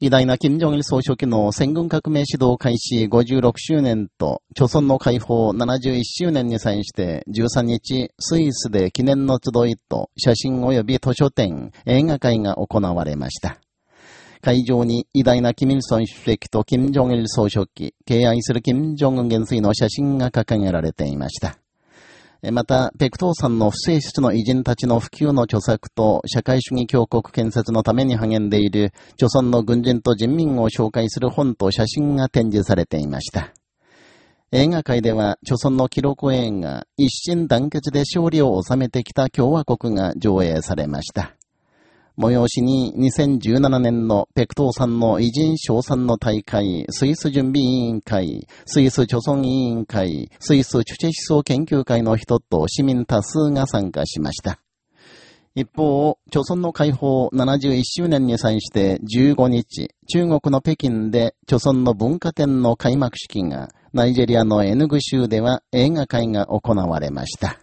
偉大な金正日総書記の戦軍革命指導開始56周年と、朝鮮の解放71周年に際して13日、スイスで記念の集いと写真及び図書展、映画会が行われました。会場に偉大なキム・ソン主席と金正日総書記、敬愛する金正恩元帥の写真が掲げられていました。また、ペクトーさんの不正室の偉人たちの普及の著作と社会主義強国建設のために励んでいる、著村の軍人と人民を紹介する本と写真が展示されていました。映画界では、著村の記録映画、一心団結で勝利を収めてきた共和国が上映されました。催しに2017年のペクトーさんの偉人賞賛の大会、スイス準備委員会、スイス貯村委員会、スイスチュチェ思想研究会の人と市民多数が参加しました。一方、貯村の解放71周年に際して15日、中国の北京で貯村の文化展の開幕式が、ナイジェリアのエヌグ州では映画会が行われました。